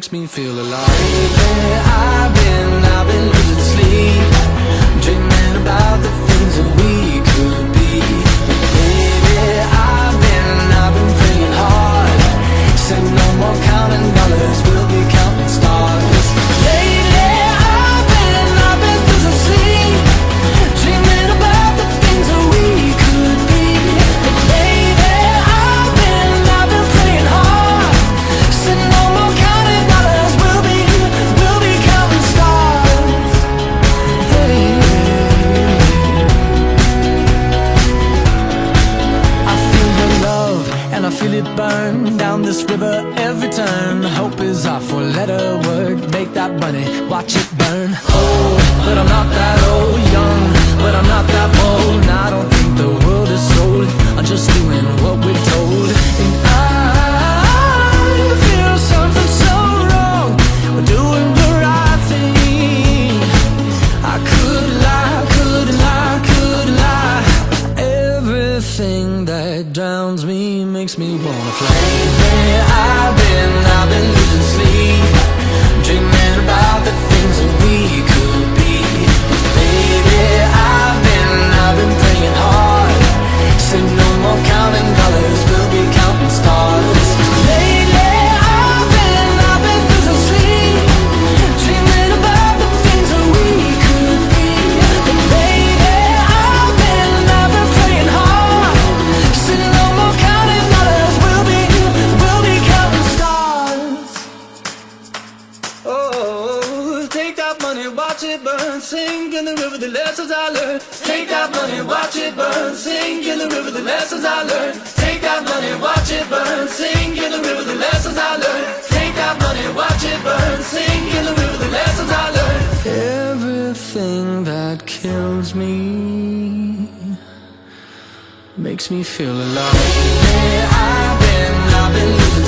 Makes me feel alive. Lately, I've been, is our four letter word. Make that money, watch it Everything that drowns me makes me wanna fly. Lately, I've been, I've been losing sleep, dreaming about the things that we could be. Baby, I've been, I've been praying hard. Say no more counting dollars, we'll be counting stars. Watch it burn, sing in the river the lessons I learned. Take that money, watch it burn, sing in the river the lessons I learned. Take that money, watch it burn, sing in the river the lessons I learned. Take that money, watch it burn, sing in the river the lessons I learned. Everything that kills me makes me feel alive. I've been, I've been losing